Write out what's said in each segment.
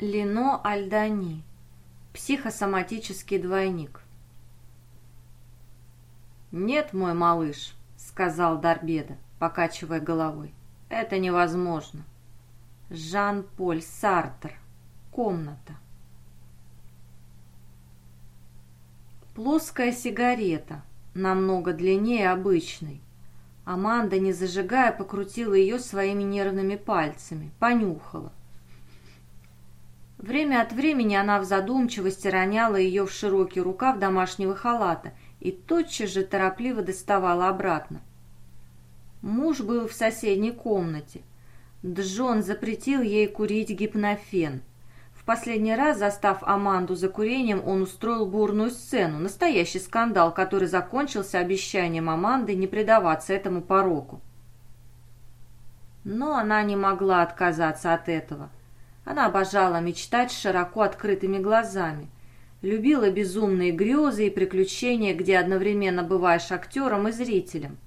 Лино Альдани. Психосоматический двойник. «Нет, мой малыш», — сказал Дарбеда, покачивая головой. «Это невозможно». Жан-Поль Сартер. Комната. Плоская сигарета, намного длиннее обычной. Аманда, не зажигая, покрутила ее своими нервными пальцами, понюхала. Время от времени она в задумчивости роняла ее в широкий рукав домашнего халата и тотчас же торопливо доставала обратно. Муж был в соседней комнате. Джон запретил ей курить гипнофен. В последний раз, застав Аманду за курением, он устроил бурную сцену, настоящий скандал, который закончился обещанием Аманды не предаваться этому пороку. Но она не могла отказаться от этого – она обожала мечтать широко открытыми глазами. Любила безумные грезы и приключения, где одновременно бываешь актером и зрителем.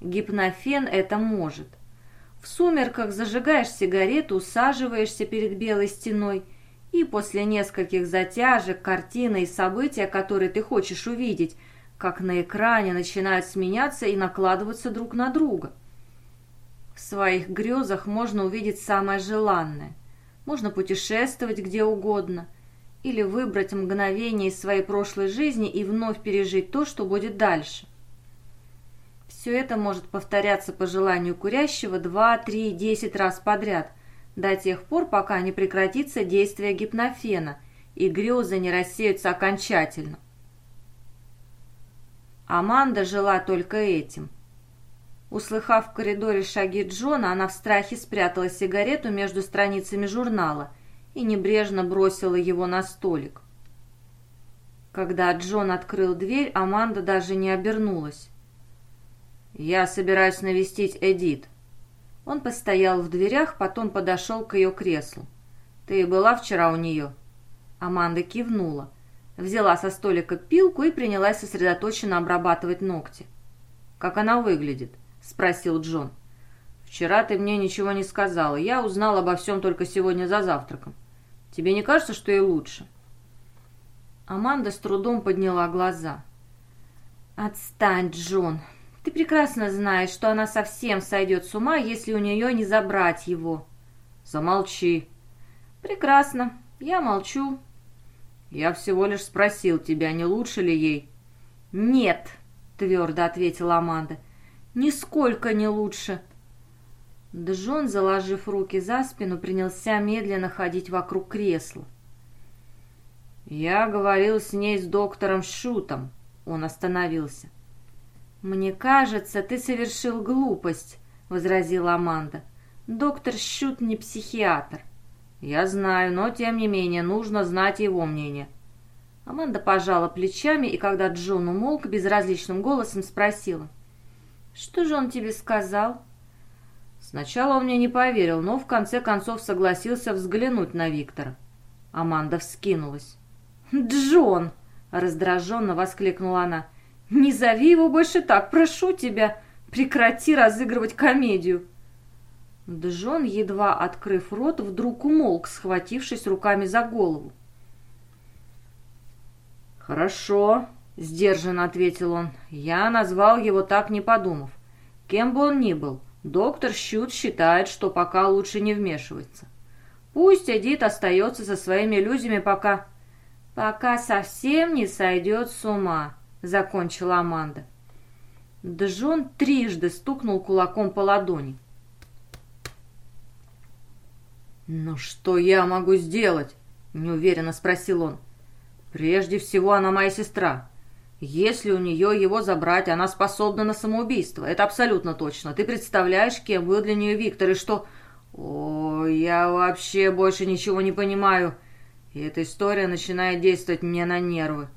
Гипнофен это может. В сумерках зажигаешь сигарету, усаживаешься перед белой стеной, и после нескольких затяжек, картины и события, которые ты хочешь увидеть, как на экране начинают сменяться и накладываться друг на друга. В своих грезах можно увидеть самое желанное можно путешествовать где угодно или выбрать мгновение из своей прошлой жизни и вновь пережить то, что будет дальше. Все это может повторяться по желанию курящего два, три, десять раз подряд, до тех пор, пока не прекратится действие гипнофена и грезы не рассеются окончательно. Аманда жила только этим – Услыхав в коридоре шаги Джона, она в страхе спрятала сигарету между страницами журнала и небрежно бросила его на столик. Когда Джон открыл дверь, Аманда даже не обернулась. «Я собираюсь навестить Эдит». Он постоял в дверях, потом подошел к ее креслу. «Ты была вчера у нее?» Аманда кивнула, взяла со столика пилку и принялась сосредоточенно обрабатывать ногти. «Как она выглядит?» — спросил Джон. «Вчера ты мне ничего не сказала. Я узнал обо всем только сегодня за завтраком. Тебе не кажется, что и лучше?» Аманда с трудом подняла глаза. «Отстань, Джон. Ты прекрасно знаешь, что она совсем сойдет с ума, если у нее не забрать его». «Замолчи». «Прекрасно. Я молчу». «Я всего лишь спросил тебя, не лучше ли ей?» «Нет», — твердо ответила Аманда. Нисколько не лучше. Джон, заложив руки за спину, принялся медленно ходить вокруг кресла. «Я говорил с ней с доктором Шутом». Он остановился. «Мне кажется, ты совершил глупость», — возразила Аманда. «Доктор Шут не психиатр». «Я знаю, но тем не менее нужно знать его мнение». Аманда пожала плечами, и когда Джон умолк, безразличным голосом спросила — «Что же он тебе сказал?» Сначала он мне не поверил, но в конце концов согласился взглянуть на Виктора. Аманда вскинулась. «Джон!» — раздраженно воскликнула она. «Не зови его больше так, прошу тебя! Прекрати разыгрывать комедию!» Джон, едва открыв рот, вдруг умолк, схватившись руками за голову. «Хорошо», — сдержанно ответил он. «Я назвал его так, не подумав. Кем бы он ни был, доктор Щут считает, что пока лучше не вмешиваться. Пусть Эдит остается со своими иллюзиями, пока...» «Пока совсем не сойдет с ума», — закончила Аманда. Джон трижды стукнул кулаком по ладони. «Ну что я могу сделать?» — неуверенно спросил он. «Прежде всего, она моя сестра. Если у нее его забрать, она способна на самоубийство. Это абсолютно точно. Ты представляешь, кем был для нее Виктор, и что... О, я вообще больше ничего не понимаю. И эта история начинает действовать мне на нервы.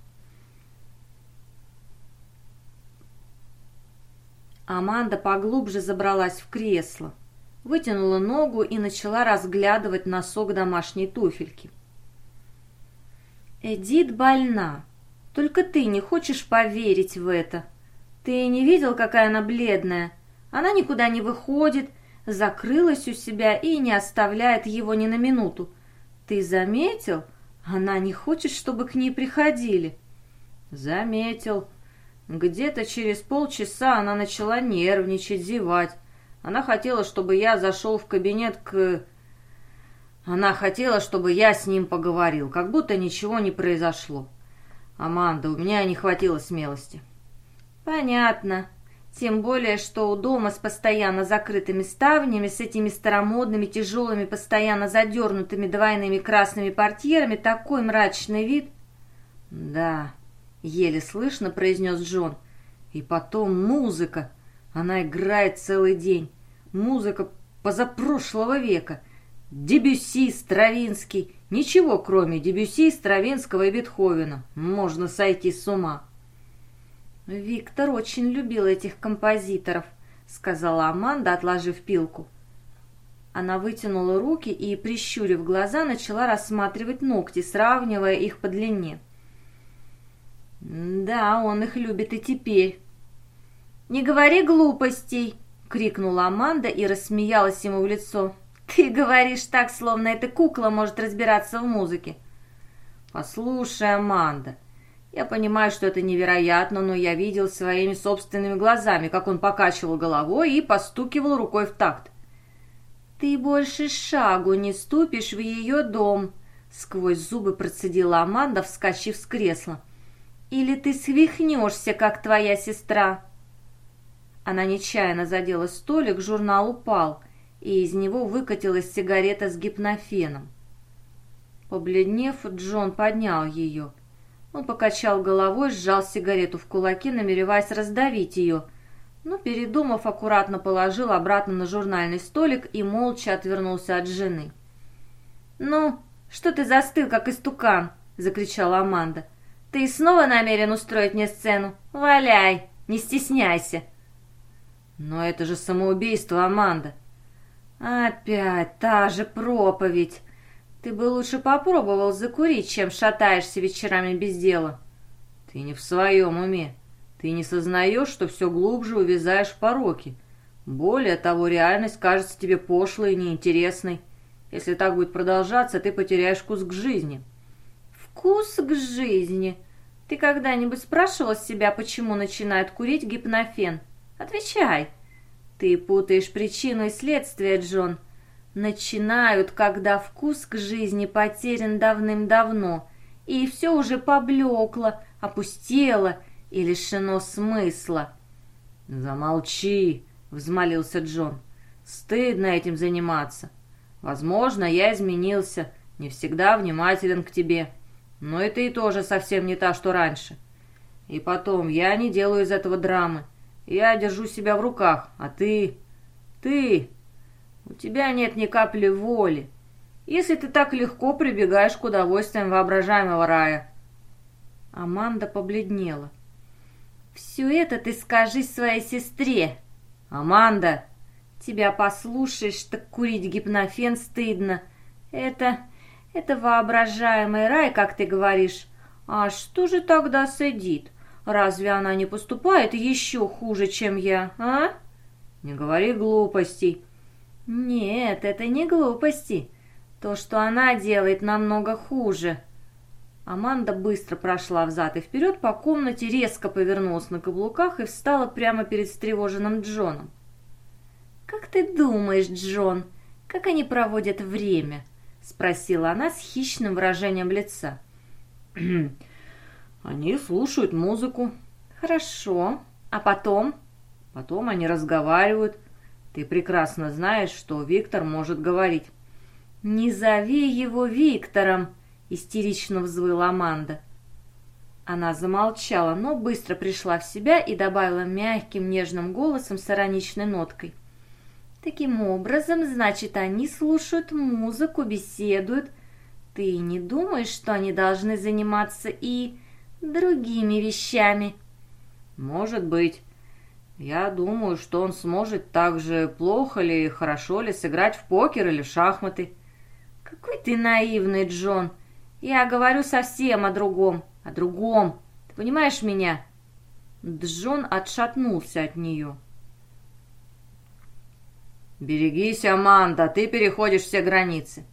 Аманда поглубже забралась в кресло, вытянула ногу и начала разглядывать носок домашней туфельки. Эдит больна. Только ты не хочешь поверить в это. Ты не видел, какая она бледная? Она никуда не выходит, закрылась у себя и не оставляет его ни на минуту. Ты заметил? Она не хочет, чтобы к ней приходили. Заметил. Где-то через полчаса она начала нервничать, зевать. Она хотела, чтобы я зашел в кабинет к... Она хотела, чтобы я с ним поговорил, как будто ничего не произошло. Аманда, у меня не хватило смелости. Понятно. Тем более, что у дома с постоянно закрытыми ставнями, с этими старомодными, тяжелыми, постоянно задернутыми двойными красными портьерами такой мрачный вид. Да, еле слышно произнес Джон. И потом музыка. Она играет целый день. Музыка позапрошлого века. Дебюсси, Стравинский. Ничего, кроме Дебюсси, Стравинского и Бетховена. Можно сойти с ума. «Виктор очень любил этих композиторов», — сказала Аманда, отложив пилку. Она вытянула руки и, прищурив глаза, начала рассматривать ногти, сравнивая их по длине. «Да, он их любит и теперь». «Не говори глупостей!» — крикнула Аманда и рассмеялась ему в лицо. «Ты говоришь так, словно эта кукла может разбираться в музыке». «Послушай, Аманда, я понимаю, что это невероятно, но я видел своими собственными глазами, как он покачивал головой и постукивал рукой в такт. «Ты больше шагу не ступишь в ее дом», — сквозь зубы процедила Аманда, вскочив с кресла. «Или ты свихнешься, как твоя сестра». Она нечаянно задела столик, журнал упал, и из него выкатилась сигарета с гипнофеном. Побледнев, Джон поднял ее — он покачал головой, сжал сигарету в кулаки, намереваясь раздавить ее, но, передумав, аккуратно положил обратно на журнальный столик и молча отвернулся от жены. «Ну, что ты застыл, как истукан?» — закричала Аманда. «Ты снова намерен устроить мне сцену? Валяй, не стесняйся!» «Но это же самоубийство, Аманда!» «Опять та же проповедь!» Ты бы лучше попробовал закурить, чем шатаешься вечерами без дела. Ты не в своем уме. Ты не сознаешь, что все глубже увязаешь в пороки. Более того, реальность кажется тебе пошлой и неинтересной. Если так будет продолжаться, ты потеряешь вкус к жизни. Вкус к жизни? Ты когда-нибудь спрашивал себя, почему начинает курить гипнофен? Отвечай. Ты путаешь причину и следствие, Джон начинают, когда вкус к жизни потерян давным-давно, и все уже поблекло, опустело и лишено смысла. «Замолчи!» — взмолился Джон. «Стыдно этим заниматься. Возможно, я изменился, не всегда внимателен к тебе, но и ты тоже совсем не та, что раньше. И потом, я не делаю из этого драмы. Я держу себя в руках, а ты... Ты у тебя нет ни капли воли, если ты так легко прибегаешь к удовольствиям воображаемого рая». Аманда побледнела. «Все это ты скажи своей сестре!» «Аманда!» «Тебя послушаешь, так курить гипнофен стыдно. Это... это воображаемый рай, как ты говоришь. А что же тогда сидит? Разве она не поступает еще хуже, чем я, а?» «Не говори глупостей. «Нет, это не глупости. То, что она делает, намного хуже». Аманда быстро прошла взад и вперед по комнате, резко повернулась на каблуках и встала прямо перед встревоженным Джоном. «Как ты думаешь, Джон, как они проводят время?» — спросила она с хищным выражением лица. «Они слушают музыку». «Хорошо. А потом?» «Потом они разговаривают. Ты прекрасно знаешь, что Виктор может говорить. «Не зови его Виктором!» — истерично взвыла Аманда. Она замолчала, но быстро пришла в себя и добавила мягким, нежным голосом с ироничной ноткой. «Таким образом, значит, они слушают музыку, беседуют. Ты не думаешь, что они должны заниматься и другими вещами?» «Может быть. Я думаю, что он сможет так же плохо ли, хорошо ли сыграть в покер или в шахматы. Какой ты наивный, Джон. Я говорю совсем о другом, о другом. Ты понимаешь меня? Джон отшатнулся от нее. «Берегись, Аманда, ты переходишь все границы».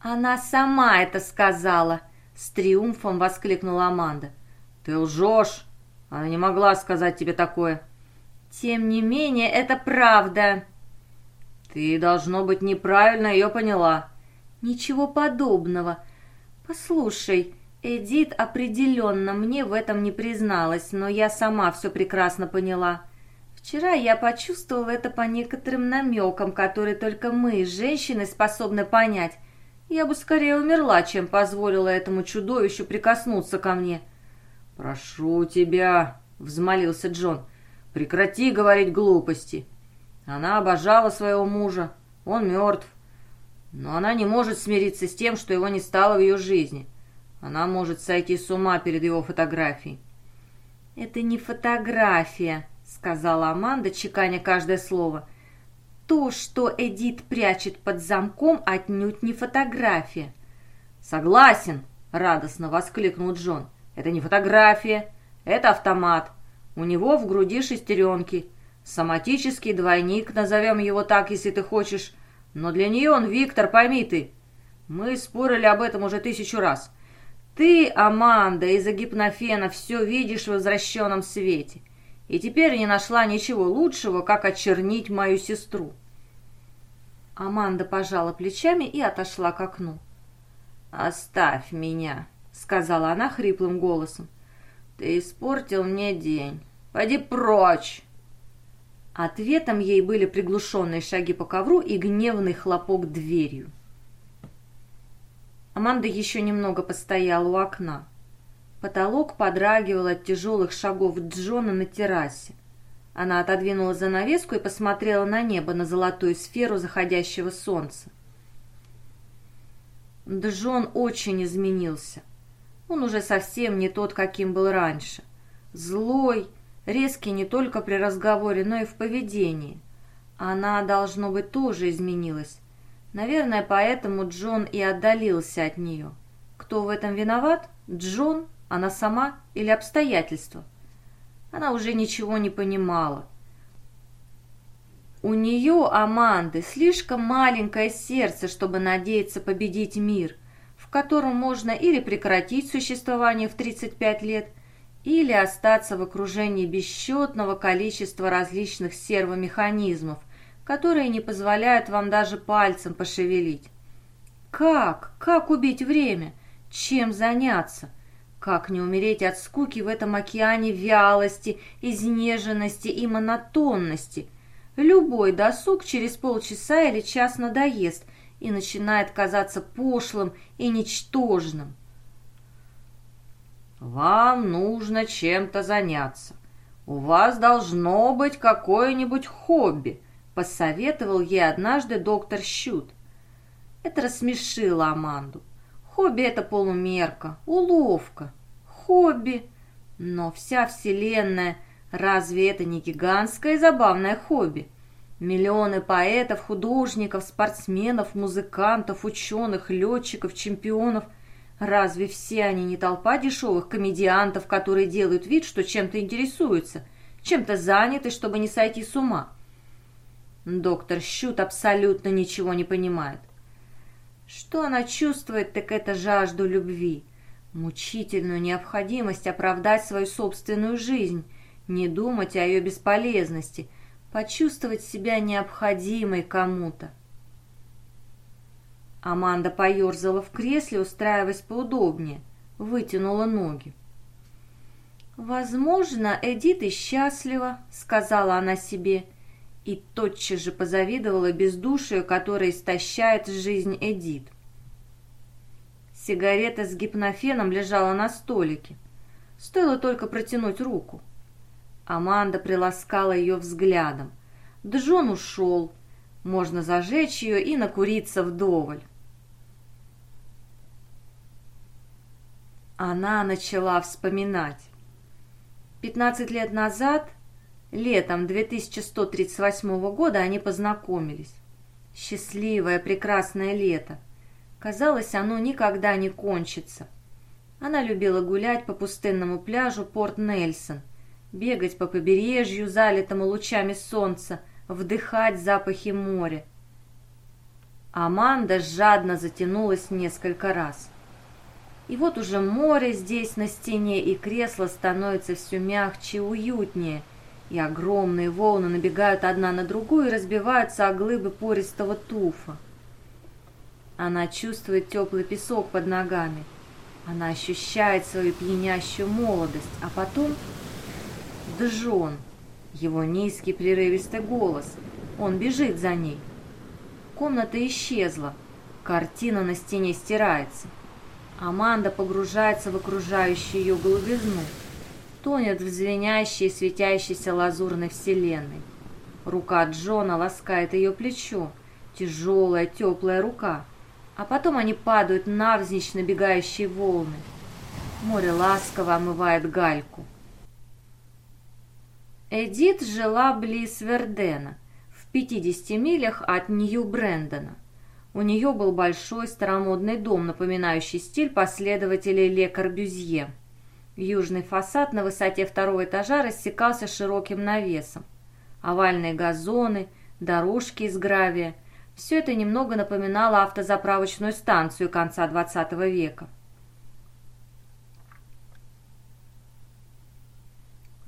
«Она сама это сказала!» — с триумфом воскликнула Аманда. «Ты лжешь! Она не могла сказать тебе такое!» «Тем не менее, это правда!» «Ты, должно быть, неправильно ее поняла!» «Ничего подобного! Послушай, Эдит определенно мне в этом не призналась, но я сама все прекрасно поняла. Вчера я почувствовала это по некоторым намекам, которые только мы, женщины, способны понять. Я бы скорее умерла, чем позволила этому чудовищу прикоснуться ко мне. «Прошу тебя», — взмолился Джон, — «прекрати говорить глупости. Она обожала своего мужа, он мертв. Но она не может смириться с тем, что его не стало в ее жизни. Она может сойти с ума перед его фотографией». «Это не фотография», — сказала Аманда, чеканя каждое слово — то, что Эдит прячет под замком, отнюдь не фотография. «Согласен!» — радостно воскликнул Джон. «Это не фотография, это автомат. У него в груди шестеренки. Соматический двойник, назовем его так, если ты хочешь. Но для нее он Виктор, пойми ты. Мы спорили об этом уже тысячу раз. Ты, Аманда, из-за гипнофена все видишь в возвращенном свете и теперь не нашла ничего лучшего, как очернить мою сестру. Аманда пожала плечами и отошла к окну. «Оставь меня», — сказала она хриплым голосом. «Ты испортил мне день. Пойди прочь!» Ответом ей были приглушенные шаги по ковру и гневный хлопок дверью. Аманда еще немного постояла у окна. Потолок подрагивал от тяжелых шагов Джона на террасе. Она отодвинула занавеску и посмотрела на небо, на золотую сферу заходящего солнца. Джон очень изменился. Он уже совсем не тот, каким был раньше. Злой, резкий не только при разговоре, но и в поведении. Она, должно быть, тоже изменилась. Наверное, поэтому Джон и отдалился от нее. Кто в этом виноват? Джон она сама или обстоятельства? Она уже ничего не понимала. У нее, Аманды, слишком маленькое сердце, чтобы надеяться победить мир, в котором можно или прекратить существование в 35 лет, или остаться в окружении бесчетного количества различных сервомеханизмов, которые не позволяют вам даже пальцем пошевелить. Как? Как убить время? Чем заняться? Как не умереть от скуки в этом океане вялости, изнеженности и монотонности? Любой досуг через полчаса или час надоест и начинает казаться пошлым и ничтожным. «Вам нужно чем-то заняться. У вас должно быть какое-нибудь хобби», — посоветовал ей однажды доктор Щут. Это рассмешило Аманду. Хобби — это полумерка, уловка. Хобби. Но вся Вселенная, разве это не гигантское и забавное хобби? Миллионы поэтов, художников, спортсменов, музыкантов, ученых, летчиков, чемпионов. Разве все они не толпа дешевых комедиантов, которые делают вид, что чем-то интересуются, чем-то заняты, чтобы не сойти с ума? Доктор Щут абсолютно ничего не понимает. Что она чувствует, так это жажду любви, мучительную необходимость оправдать свою собственную жизнь, не думать о ее бесполезности, почувствовать себя необходимой кому-то. Аманда поерзала в кресле, устраиваясь поудобнее, вытянула ноги. «Возможно, Эдит и счастлива», — сказала она себе, — и тотчас же позавидовала бездушию, которое истощает жизнь Эдит. Сигарета с гипнофеном лежала на столике. Стоило только протянуть руку. Аманда приласкала ее взглядом. Джон ушел. Можно зажечь ее и накуриться вдоволь. Она начала вспоминать. Пятнадцать лет назад Летом 2138 года они познакомились. Счастливое, прекрасное лето. Казалось, оно никогда не кончится. Она любила гулять по пустынному пляжу Порт-Нельсон, бегать по побережью, залитому лучами солнца, вдыхать запахи моря. Аманда жадно затянулась несколько раз. И вот уже море здесь на стене, и кресло становится все мягче и уютнее, и огромные волны набегают одна на другую и разбиваются о глыбы пористого туфа. Она чувствует теплый песок под ногами. Она ощущает свою пьянящую молодость, а потом... Джон. Его низкий прерывистый голос. Он бежит за ней. Комната исчезла. Картина на стене стирается. Аманда погружается в окружающую ее голубизну. Тонет в звенящей, светящейся лазурной вселенной. Рука Джона ласкает ее плечо. Тяжелая, теплая рука. А потом они падают навзничь набегающие волны. Море ласково омывает гальку. Эдит жила близ Вердена – 50 милях от Нью-Брэндона. У нее был большой старомодный дом, напоминающий стиль последователей Ле Корбюзье. Южный фасад на высоте второго этажа рассекался широким навесом. Овальные газоны, дорожки из гравия – все это немного напоминало автозаправочную станцию конца XX века.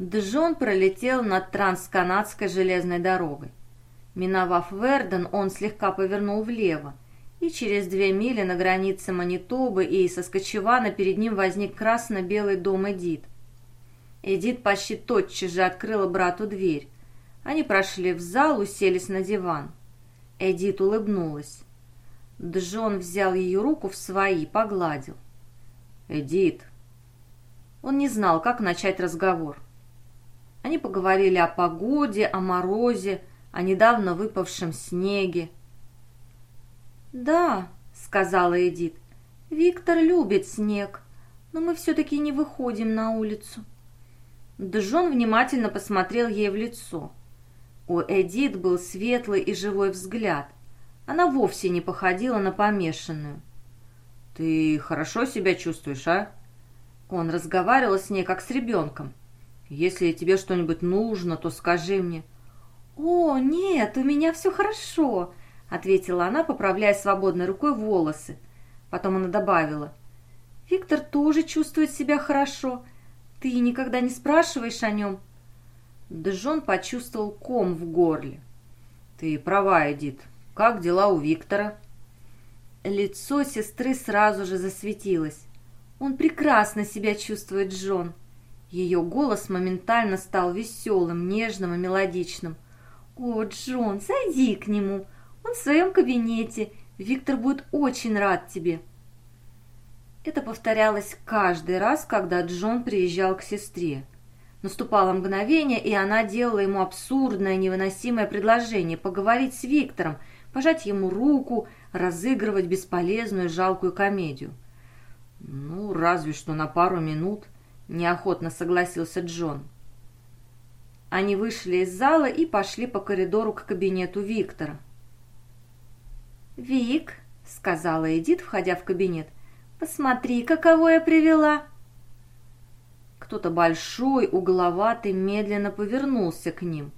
Джон пролетел над трансканадской железной дорогой. Миновав Верден, он слегка повернул влево, и через две мили на границе Манитобы и Соскочевана перед ним возник красно-белый дом Эдит. Эдит почти тотчас же открыла брату дверь. Они прошли в зал, уселись на диван. Эдит улыбнулась. Джон взял ее руку в свои, погладил. «Эдит». Он не знал, как начать разговор. Они поговорили о погоде, о морозе, о недавно выпавшем снеге. «Да», — сказала Эдит, — «Виктор любит снег, но мы все-таки не выходим на улицу». Джон внимательно посмотрел ей в лицо. У Эдит был светлый и живой взгляд. Она вовсе не походила на помешанную. «Ты хорошо себя чувствуешь, а?» Он разговаривал с ней, как с ребенком. «Если тебе что-нибудь нужно, то скажи мне». «О, нет, у меня все хорошо», — ответила она, поправляя свободной рукой волосы. Потом она добавила. «Виктор тоже чувствует себя хорошо. Ты никогда не спрашиваешь о нем?» Джон почувствовал ком в горле. «Ты права, Эдит. Как дела у Виктора?» Лицо сестры сразу же засветилось. «Он прекрасно себя чувствует, Джон». Ее голос моментально стал веселым, нежным и мелодичным – «О, Джон, зайди к нему. Он в своем кабинете. Виктор будет очень рад тебе». Это повторялось каждый раз, когда Джон приезжал к сестре. Наступало мгновение, и она делала ему абсурдное, невыносимое предложение поговорить с Виктором, пожать ему руку, разыгрывать бесполезную жалкую комедию. «Ну, разве что на пару минут», — неохотно согласился Джон. Они вышли из зала и пошли по коридору к кабинету Виктора. «Вик», — сказала Эдит, входя в кабинет, — «посмотри, каково я привела». Кто-то большой, угловатый, медленно повернулся к ним.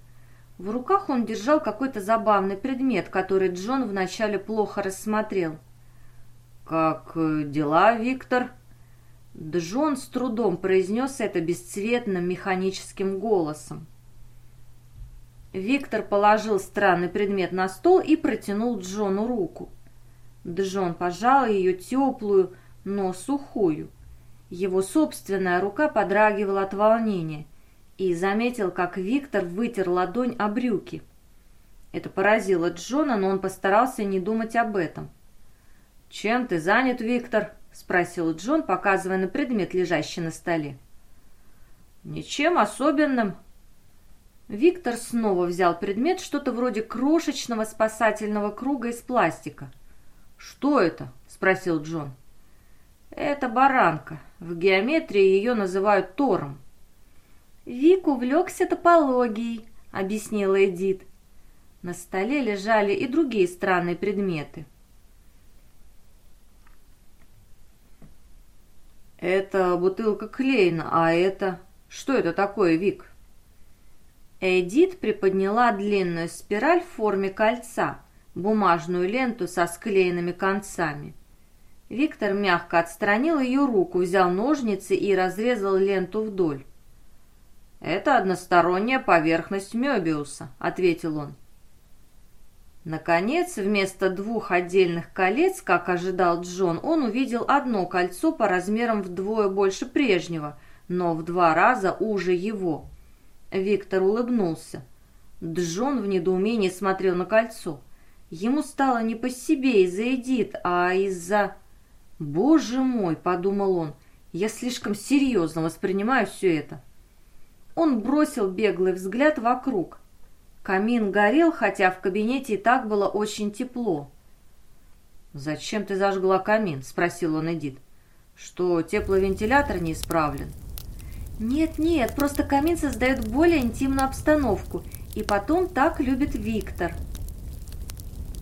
В руках он держал какой-то забавный предмет, который Джон вначале плохо рассмотрел. «Как э, дела, Виктор?» Джон с трудом произнес это бесцветным механическим голосом. Виктор положил странный предмет на стол и протянул Джону руку. Джон пожал ее теплую, но сухую. Его собственная рука подрагивала от волнения и заметил, как Виктор вытер ладонь о брюки. Это поразило Джона, но он постарался не думать об этом. «Чем ты занят, Виктор?» — спросил Джон, показывая на предмет, лежащий на столе. «Ничем особенным», Виктор снова взял предмет, что-то вроде крошечного спасательного круга из пластика. «Что это?» – спросил Джон. «Это баранка. В геометрии ее называют тором». «Вик увлекся топологией», – объяснила Эдит. На столе лежали и другие странные предметы. «Это бутылка Клейна, а это... Что это такое, Вик?» Эдит приподняла длинную спираль в форме кольца, бумажную ленту со склеенными концами. Виктор мягко отстранил ее руку, взял ножницы и разрезал ленту вдоль. «Это односторонняя поверхность Мёбиуса», — ответил он. Наконец, вместо двух отдельных колец, как ожидал Джон, он увидел одно кольцо по размерам вдвое больше прежнего, но в два раза уже его. Виктор улыбнулся. Джон в недоумении смотрел на кольцо. Ему стало не по себе из-за Эдит, а из-за... «Боже мой!» — подумал он. «Я слишком серьезно воспринимаю все это». Он бросил беглый взгляд вокруг. Камин горел, хотя в кабинете и так было очень тепло. «Зачем ты зажгла камин?» — спросил он Эдит. «Что, тепловентилятор не исправлен?» «Нет-нет, просто камин создает более интимную обстановку, и потом так любит Виктор».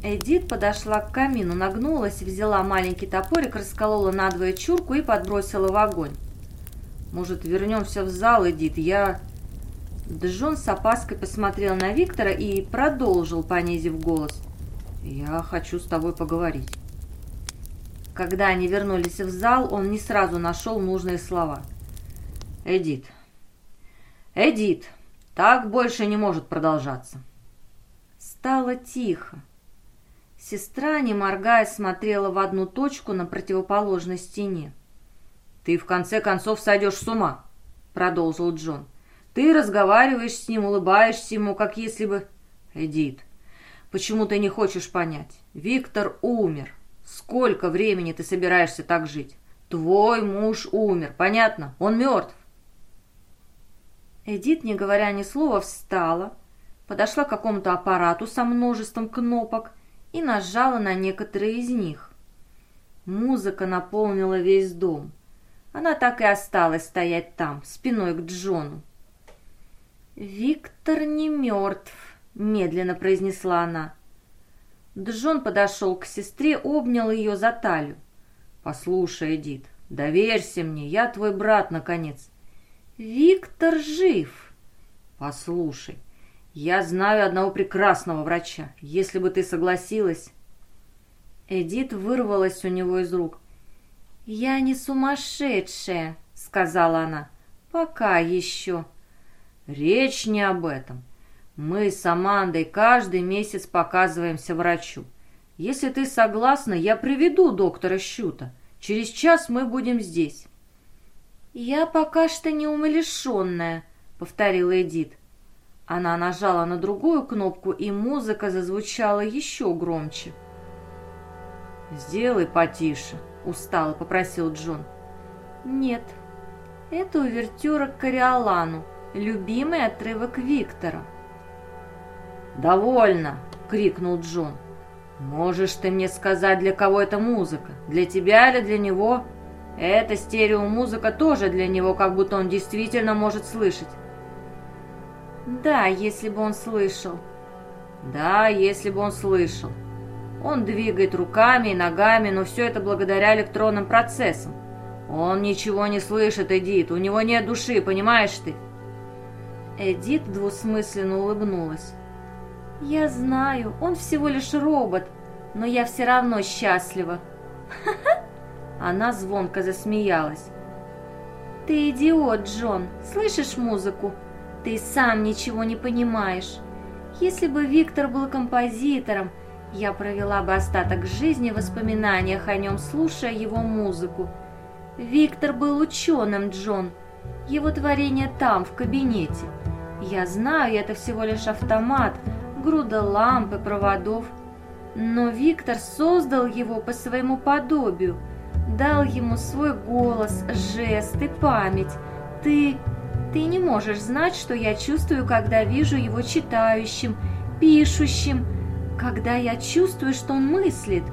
Эдит подошла к камину, нагнулась, взяла маленький топорик, расколола надвое чурку и подбросила в огонь. «Может, вернемся в зал, Эдит? Я...» Джон с опаской посмотрел на Виктора и продолжил, понизив голос. «Я хочу с тобой поговорить». Когда они вернулись в зал, он не сразу нашел нужные слова. «Эдит! Эдит! Так больше не может продолжаться!» Стало тихо. Сестра, не моргая, смотрела в одну точку на противоположной стене. «Ты в конце концов сойдешь с ума», — продолжил Джон. Ты разговариваешь с ним, улыбаешься ему, как если бы... Эдит, почему ты не хочешь понять? Виктор умер. Сколько времени ты собираешься так жить? Твой муж умер, понятно? Он мертв. Эдит, не говоря ни слова, встала, подошла к какому-то аппарату со множеством кнопок и нажала на некоторые из них. Музыка наполнила весь дом. Она так и осталась стоять там, спиной к Джону. «Виктор не мертв», — медленно произнесла она. Джон подошел к сестре, обнял ее за талию. «Послушай, Эдит, доверься мне, я твой брат, наконец». «Виктор жив». «Послушай, я знаю одного прекрасного врача. Если бы ты согласилась...» Эдит вырвалась у него из рук. «Я не сумасшедшая», — сказала она. «Пока еще». Речь не об этом. Мы с Амандой каждый месяц показываемся врачу. Если ты согласна, я приведу доктора Щута. Через час мы будем здесь. «Я пока что не умалишенная», — повторила Эдит. Она нажала на другую кнопку, и музыка зазвучала еще громче. «Сделай потише», — устало попросил Джон. «Нет, это увертюра к Кориолану. Любимый отрывок Виктора. «Довольно!» — крикнул Джон. «Можешь ты мне сказать, для кого эта музыка? Для тебя или для него? Эта стереомузыка тоже для него, как будто он действительно может слышать». «Да, если бы он слышал». «Да, если бы он слышал. Он двигает руками и ногами, но все это благодаря электронным процессам. Он ничего не слышит, Эдит, у него нет души, понимаешь ты?» Эдит двусмысленно улыбнулась. «Я знаю, он всего лишь робот, но я все равно счастлива». «Ха-ха!» Она звонко засмеялась. «Ты идиот, Джон, слышишь музыку? Ты сам ничего не понимаешь. Если бы Виктор был композитором, я провела бы остаток жизни в воспоминаниях о нем, слушая его музыку. Виктор был ученым, Джон. Его творение там, в кабинете. Я знаю, это всего лишь автомат, груда ламп и проводов. Но Виктор создал его по своему подобию, дал ему свой голос, жест и память. Ты... ты не можешь знать, что я чувствую, когда вижу его читающим, пишущим, когда я чувствую, что он мыслит.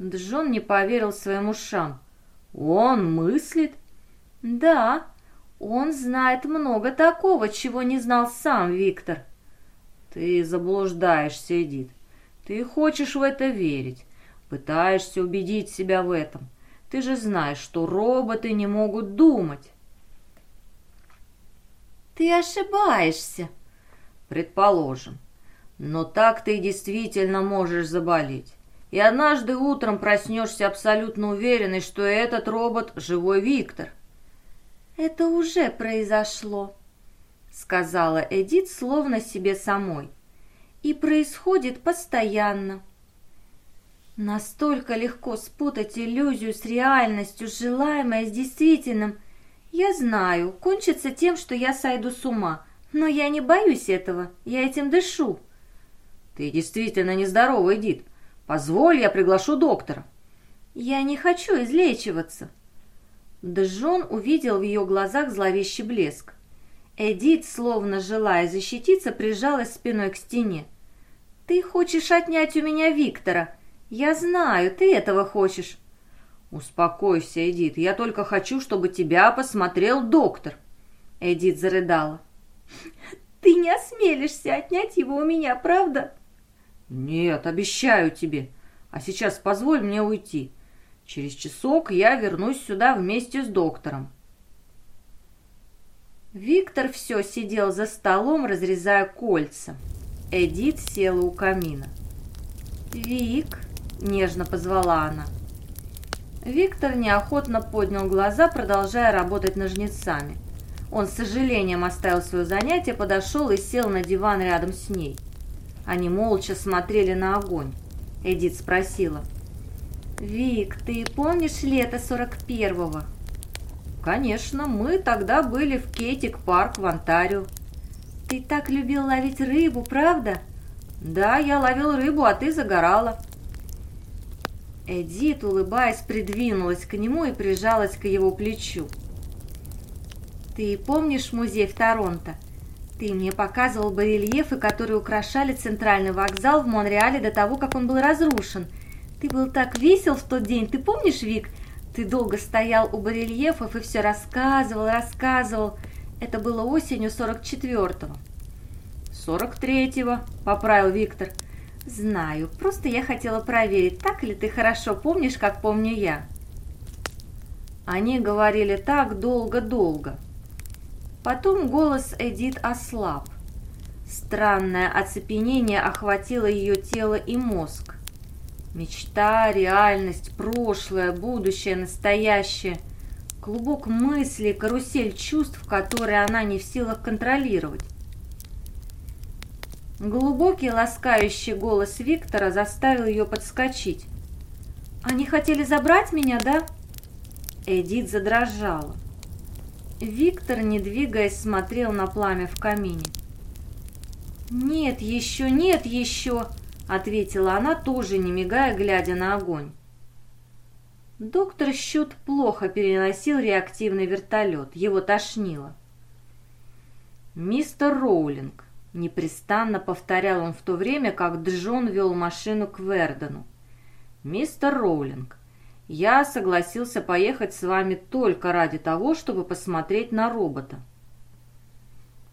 Джон не поверил своим ушам. «Он мыслит?» «Да, он знает много такого, чего не знал сам Виктор. Ты заблуждаешься, Эдит. Ты хочешь в это верить, пытаешься убедить себя в этом. Ты же знаешь, что роботы не могут думать. Ты ошибаешься. Предположим. Но так ты действительно можешь заболеть. И однажды утром проснешься абсолютно уверенный, что этот робот – живой Виктор. «Это уже произошло», — сказала Эдит словно себе самой. «И происходит постоянно». Настолько легко спутать иллюзию с реальностью, желаемое с действительным. Я знаю, кончится тем, что я сойду с ума, но я не боюсь этого, я этим дышу. Ты действительно нездорова, Эдит. Позволь, я приглашу доктора. Я не хочу излечиваться. Джон увидел в ее глазах зловещий блеск. Эдит, словно желая защититься, прижалась спиной к стене. «Ты хочешь отнять у меня Виктора?» «Я знаю, ты этого хочешь». «Успокойся, Эдит, я только хочу, чтобы тебя посмотрел доктор». Эдит зарыдала. «Ты не осмелишься отнять его у меня, правда?» «Нет, обещаю тебе. А сейчас позволь мне уйти. Через часок я вернусь сюда вместе с доктором». Виктор все сидел за столом, разрезая кольца. Эдит села у камина. «Вик», — нежно позвала она. Виктор неохотно поднял глаза, продолжая работать ножницами. Он с сожалением оставил свое занятие, подошел и сел на диван рядом с ней. Они молча смотрели на огонь. Эдит спросила. «Вик, ты помнишь лето сорок первого?» «Конечно, мы тогда были в Кейтик-парк в Онтарио». «Ты так любил ловить рыбу, правда?» «Да, я ловил рыбу, а ты загорала». Эдит, улыбаясь, придвинулась к нему и прижалась к его плечу. «Ты помнишь музей в Торонто? Ты мне показывал барельефы, которые украшали центральный вокзал в Монреале до того, как он был разрушен. Ты был так весел в тот день, ты помнишь, Вик? Ты долго стоял у барельефов и все рассказывал, рассказывал. Это было осенью 44-го». «43-го», — поправил Виктор. «Знаю, просто я хотела проверить, так ли ты хорошо помнишь, как помню я». Они говорили так долго-долго. Потом голос Эдит ослаб. Странное оцепенение охватило ее тело и мозг. Мечта, реальность, прошлое, будущее, настоящее. Клубок мыслей, карусель чувств, которые она не в силах контролировать. Глубокий, ласкающий голос Виктора заставил ее подскочить. «Они хотели забрать меня, да?» Эдит задрожала. Виктор, не двигаясь, смотрел на пламя в камине. «Нет еще, нет еще!» — ответила она, тоже не мигая, глядя на огонь. Доктор Щут плохо переносил реактивный вертолет, его тошнило. «Мистер Роулинг, Непрестанно повторял он в то время, как Джон вел машину к Вердену. «Мистер Роулинг, я согласился поехать с вами только ради того, чтобы посмотреть на робота».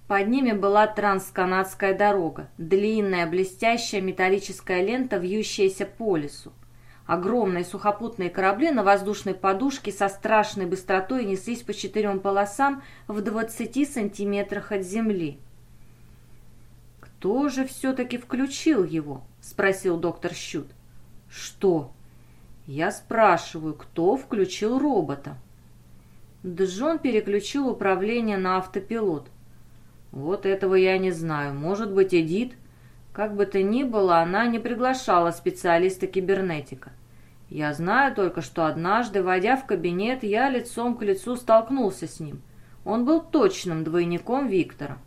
Под ними была трансканадская дорога, длинная блестящая металлическая лента, вьющаяся по лесу. Огромные сухопутные корабли на воздушной подушке со страшной быстротой неслись по четырем полосам в 20 сантиметрах от земли. «Кто же все-таки включил его?» – спросил доктор Щут. «Что?» «Я спрашиваю, кто включил робота?» Джон переключил управление на автопилот. «Вот этого я не знаю. Может быть, Эдит?» Как бы то ни было, она не приглашала специалиста-кибернетика. Я знаю только, что однажды, войдя в кабинет, я лицом к лицу столкнулся с ним. Он был точным двойником Виктора.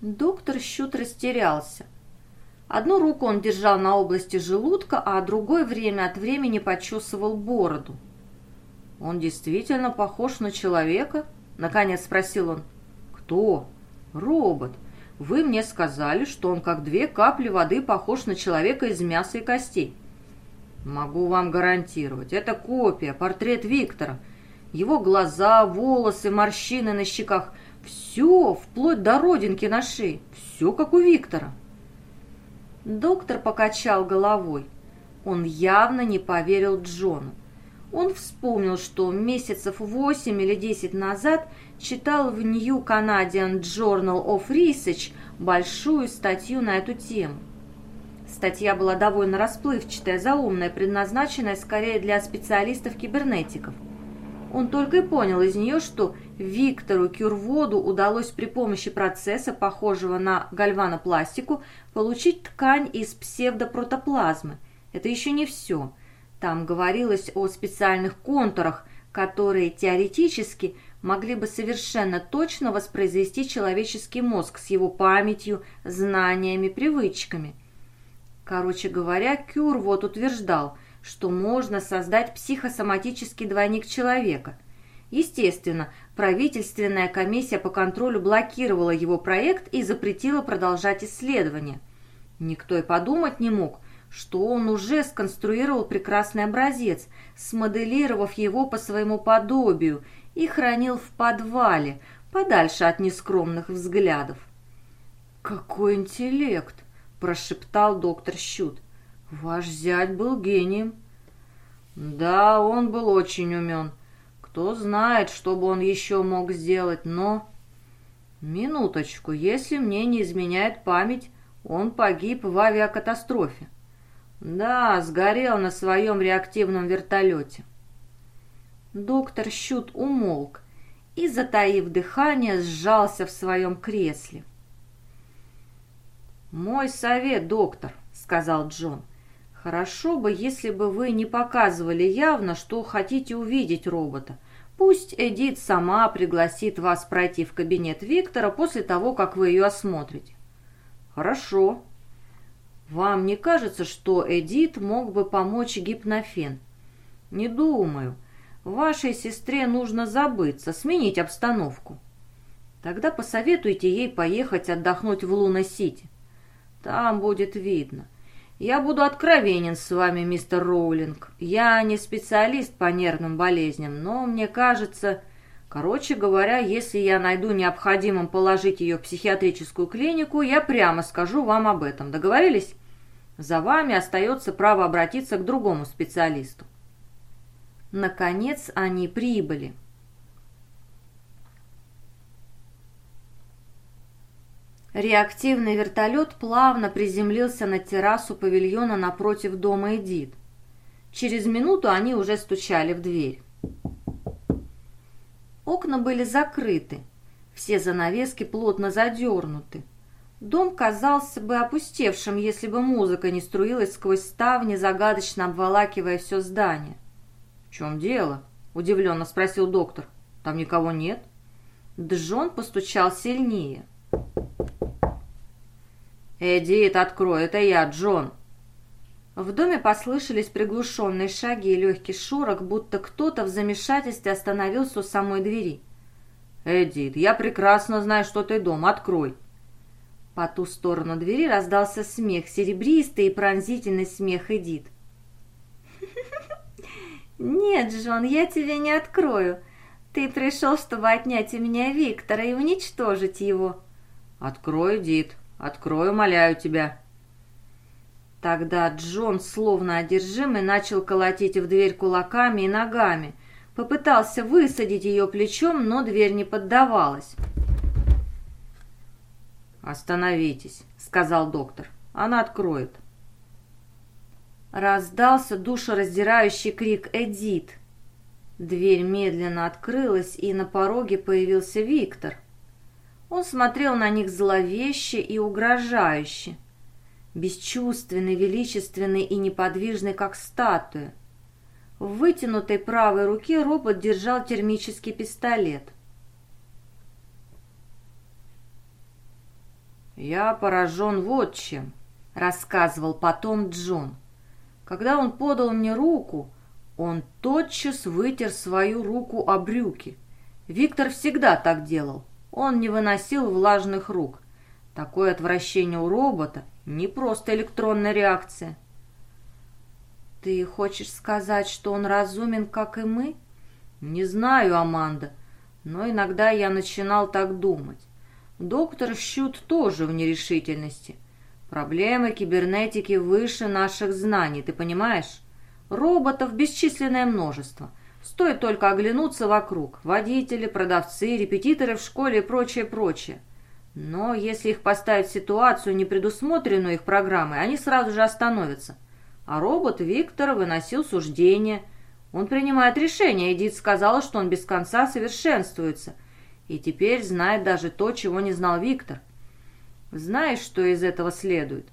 Доктор Щут растерялся. Одну руку он держал на области желудка, а другой время от времени почесывал бороду. «Он действительно похож на человека?» — наконец спросил он. «Кто?» «Робот. Вы мне сказали, что он как две капли воды похож на человека из мяса и костей». «Могу вам гарантировать, это копия, портрет Виктора. Его глаза, волосы, морщины на щеках — все, вплоть до родинки на шее. Все как у Виктора. Доктор покачал головой. Он явно не поверил Джону. Он вспомнил, что месяцев восемь или десять назад читал в New Canadian Journal of Research большую статью на эту тему. Статья была довольно расплывчатая, заумная, предназначенная скорее для специалистов-кибернетиков. Он только и понял из нее, что Виктору Кюрводу удалось при помощи процесса, похожего на гальванопластику, получить ткань из псевдопротоплазмы. Это еще не все. Там говорилось о специальных контурах, которые теоретически могли бы совершенно точно воспроизвести человеческий мозг с его памятью, знаниями, привычками. Короче говоря, Кюр вот утверждал, что можно создать психосоматический двойник человека. Естественно, правительственная комиссия по контролю блокировала его проект и запретила продолжать исследования. Никто и подумать не мог, что он уже сконструировал прекрасный образец, смоделировав его по своему подобию и хранил в подвале, подальше от нескромных взглядов. «Какой интеллект!» – прошептал доктор Щут. «Ваш зять был гением». «Да, он был очень умен. Кто знает, что бы он еще мог сделать, но...» «Минуточку, если мне не изменяет память, он погиб в авиакатастрофе». «Да, сгорел на своем реактивном вертолете». Доктор Щут умолк и, затаив дыхание, сжался в своем кресле. «Мой совет, доктор», — сказал Джон, — «хорошо бы, если бы вы не показывали явно, что хотите увидеть робота. Пусть Эдит сама пригласит вас пройти в кабинет Виктора после того, как вы ее осмотрите». «Хорошо», вам не кажется, что Эдит мог бы помочь гипнофен? Не думаю. Вашей сестре нужно забыться, сменить обстановку. Тогда посоветуйте ей поехать отдохнуть в Луна-Сити. Там будет видно. Я буду откровенен с вами, мистер Роулинг. Я не специалист по нервным болезням, но мне кажется... Короче говоря, если я найду необходимым положить ее в психиатрическую клинику, я прямо скажу вам об этом. Договорились? За вами остается право обратиться к другому специалисту. Наконец они прибыли. Реактивный вертолет плавно приземлился на террасу павильона напротив дома Эдит. Через минуту они уже стучали в дверь. Окна были закрыты, все занавески плотно задернуты. Дом казался бы опустевшим, если бы музыка не струилась сквозь ставни, загадочно обволакивая все здание. «В чем дело?» – удивленно спросил доктор. «Там никого нет?» Джон постучал сильнее. «Эдит, открой, это я, Джон!» В доме послышались приглушенные шаги и легкий шорох, будто кто-то в замешательстве остановился у самой двери. «Эдит, я прекрасно знаю, что ты дома, открой!» По ту сторону двери раздался смех, серебристый и пронзительный смех Эдит. «Нет, Джон, я тебе не открою. Ты пришел, чтобы отнять у меня Виктора и уничтожить его». «Открой, Эдит, открой, умоляю тебя». Тогда Джон, словно одержимый, начал колотить в дверь кулаками и ногами. Попытался высадить ее плечом, но дверь не поддавалась. «Остановитесь», — сказал доктор. «Она откроет». Раздался душераздирающий крик «Эдит!». Дверь медленно открылась, и на пороге появился Виктор. Он смотрел на них зловеще и угрожающе. Бесчувственный, величественный и неподвижный, как статуя. В вытянутой правой руке робот держал термический пистолет. «Я поражен вот чем», — рассказывал потом Джон. «Когда он подал мне руку, он тотчас вытер свою руку о брюки. Виктор всегда так делал. Он не выносил влажных рук. Такое отвращение у робота — не просто электронная реакция». «Ты хочешь сказать, что он разумен, как и мы?» «Не знаю, Аманда, но иногда я начинал так думать. Доктор Щут тоже в нерешительности. Проблемы кибернетики выше наших знаний, ты понимаешь? Роботов бесчисленное множество. Стоит только оглянуться вокруг. Водители, продавцы, репетиторы в школе и прочее, прочее. Но если их поставить в ситуацию, не предусмотренную их программой, они сразу же остановятся. А робот Виктора выносил суждение. Он принимает решение, Эдит сказала, что он без конца совершенствуется. И теперь знает даже то, чего не знал Виктор. Знаешь, что из этого следует?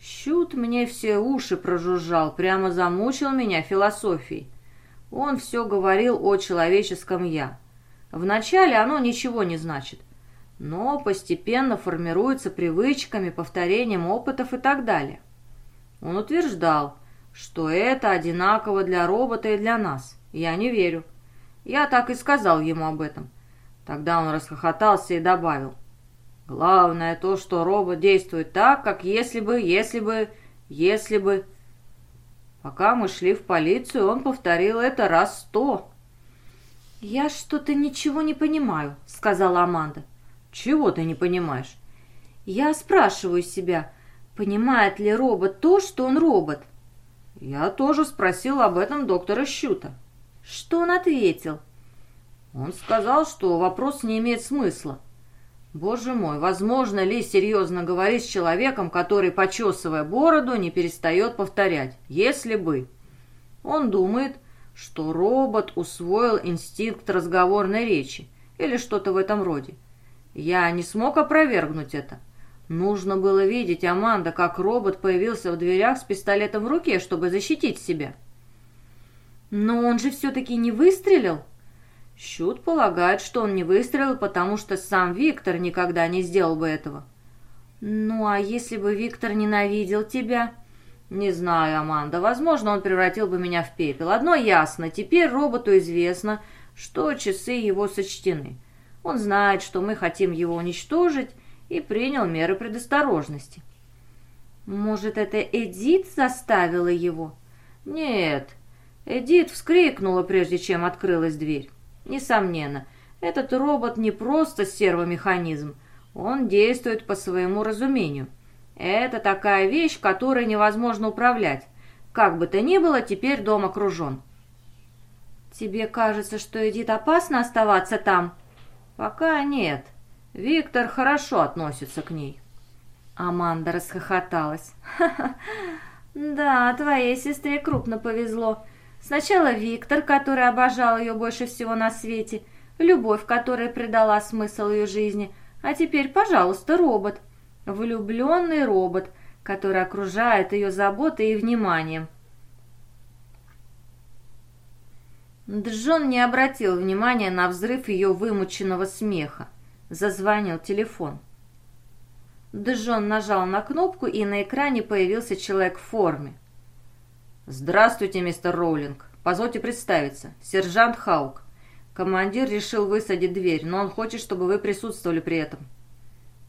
Щут мне все уши прожужжал, прямо замучил меня философией. Он все говорил о человеческом «я». Вначале оно ничего не значит, но постепенно формируется привычками, повторением опытов и так далее. Он утверждал, что это одинаково для робота и для нас. Я не верю. Я так и сказал ему об этом. Тогда он расхохотался и добавил. Главное то, что робот действует так, как если бы, если бы, если бы... Пока мы шли в полицию, он повторил это раз сто. «Я что-то ничего не понимаю», — сказала Аманда. «Чего ты не понимаешь?» «Я спрашиваю себя, понимает ли робот то, что он робот?» «Я тоже спросил об этом доктора Щута». «Что он ответил?» «Он сказал, что вопрос не имеет смысла. Боже мой, возможно ли серьезно говорить с человеком, который, почесывая бороду, не перестает повторять «если бы». Он думает, что робот усвоил инстинкт разговорной речи или что-то в этом роде. Я не смог опровергнуть это. Нужно было видеть, Аманда, как робот появился в дверях с пистолетом в руке, чтобы защитить себя. Но он же все-таки не выстрелил? Щут полагает, что он не выстрелил, потому что сам Виктор никогда не сделал бы этого. Ну, а если бы Виктор ненавидел тебя? «Не знаю, Аманда. Возможно, он превратил бы меня в пепел. Одно ясно. Теперь роботу известно, что часы его сочтены. Он знает, что мы хотим его уничтожить, и принял меры предосторожности». «Может, это Эдит заставила его?» «Нет». Эдит вскрикнула, прежде чем открылась дверь. «Несомненно, этот робот не просто сервомеханизм. Он действует по своему разумению». Это такая вещь, которой невозможно управлять. Как бы то ни было, теперь дом окружен. Тебе кажется, что Эдит опасно оставаться там? Пока нет. Виктор хорошо относится к ней. Аманда расхохоталась. «Ха Да, твоей сестре крупно повезло. Сначала Виктор, который обожал ее больше всего на свете, любовь, которая придала смысл ее жизни, а теперь, пожалуйста, робот — Влюбленный робот, который окружает ее заботой и вниманием. Джон не обратил внимания на взрыв ее вымученного смеха. Зазвонил телефон. Джон нажал на кнопку, и на экране появился человек в форме. «Здравствуйте, мистер Роулинг. Позвольте представиться. Сержант Хаук. Командир решил высадить дверь, но он хочет, чтобы вы присутствовали при этом».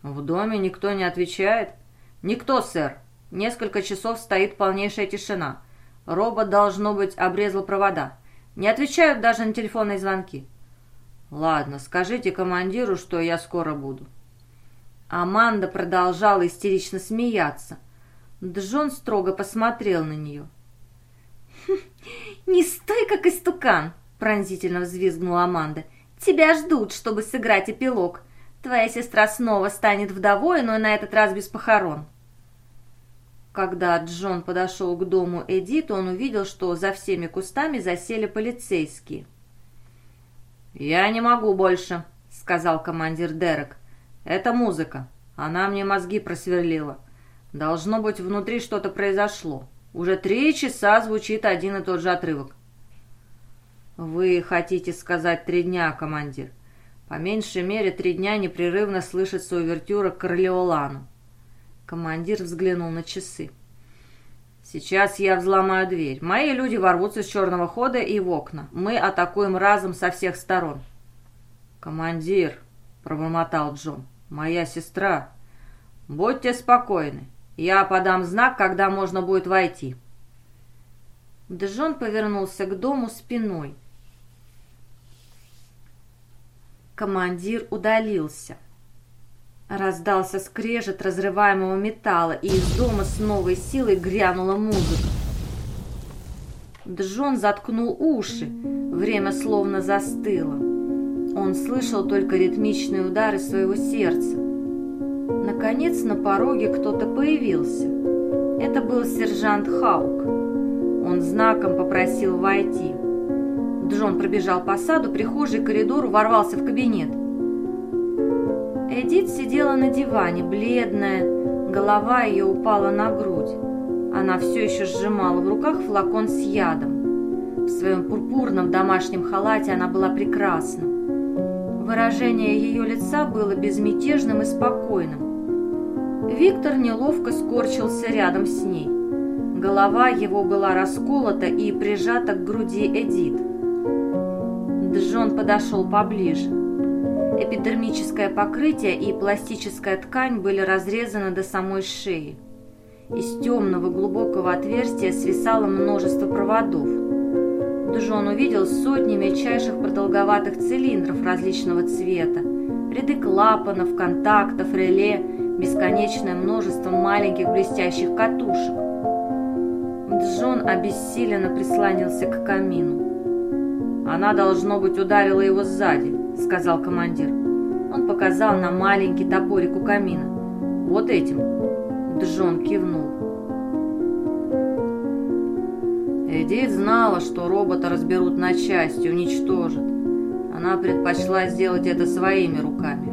«В доме никто не отвечает?» «Никто, сэр. Несколько часов стоит полнейшая тишина. Робот, должно быть, обрезал провода. Не отвечают даже на телефонные звонки». «Ладно, скажите командиру, что я скоро буду». Аманда продолжала истерично смеяться. Джон строго посмотрел на нее. «Хм, «Не стой, как истукан!» — пронзительно взвизгнула Аманда. «Тебя ждут, чтобы сыграть эпилог. Твоя сестра снова станет вдовой, но на этот раз без похорон». Когда Джон подошел к дому Эдит, он увидел, что за всеми кустами засели полицейские. «Я не могу больше», — сказал командир Дерек. «Это музыка. Она мне мозги просверлила. Должно быть, внутри что-то произошло. Уже три часа звучит один и тот же отрывок». «Вы хотите сказать три дня, командир?» По меньшей мере три дня непрерывно слышится увертюра к Корлеолану. Командир взглянул на часы. «Сейчас я взломаю дверь. Мои люди ворвутся с черного хода и в окна. Мы атакуем разом со всех сторон». «Командир», — пробормотал Джон, — «моя сестра». «Будьте спокойны. Я подам знак, когда можно будет войти». Джон повернулся к дому спиной. Командир удалился. Раздался скрежет разрываемого металла, и из дома с новой силой грянула музыка. Джон заткнул уши, время словно застыло. Он слышал только ритмичные удары своего сердца. Наконец на пороге кто-то появился. Это был сержант Хаук. Он знаком попросил войти. Джон пробежал по саду, прихожей, коридору, ворвался в кабинет. Эдит сидела на диване, бледная, голова ее упала на грудь. Она все еще сжимала в руках флакон с ядом. В своем пурпурном домашнем халате она была прекрасна. Выражение ее лица было безмятежным и спокойным. Виктор неловко скорчился рядом с ней. Голова его была расколота и прижата к груди Эдит. Джон подошел поближе. Эпидермическое покрытие и пластическая ткань были разрезаны до самой шеи. Из темного глубокого отверстия свисало множество проводов. Джон увидел сотни мельчайших продолговатых цилиндров различного цвета, ряды клапанов, контактов, реле, бесконечное множество маленьких блестящих катушек. Джон обессиленно прислонился к камину. «Она, должно быть, ударила его сзади», — сказал командир. Он показал на маленький топорик у камина. «Вот этим». Джон кивнул. Эдит знала, что робота разберут на части, уничтожат. Она предпочла сделать это своими руками.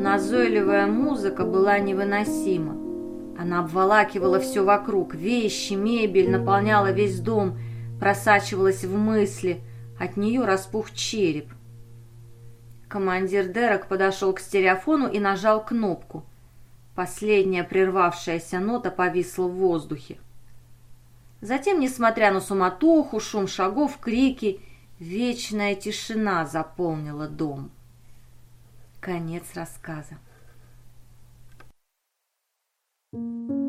Назойливая музыка была невыносима. Она обволакивала все вокруг, вещи, мебель, наполняла весь дом, просачивалась в мысли. От нее распух череп. Командир Дерек подошел к стереофону и нажал кнопку. Последняя прервавшаяся нота повисла в воздухе. Затем, несмотря на суматоху, шум шагов, крики, вечная тишина заполнила дом. Конец рассказа. thank you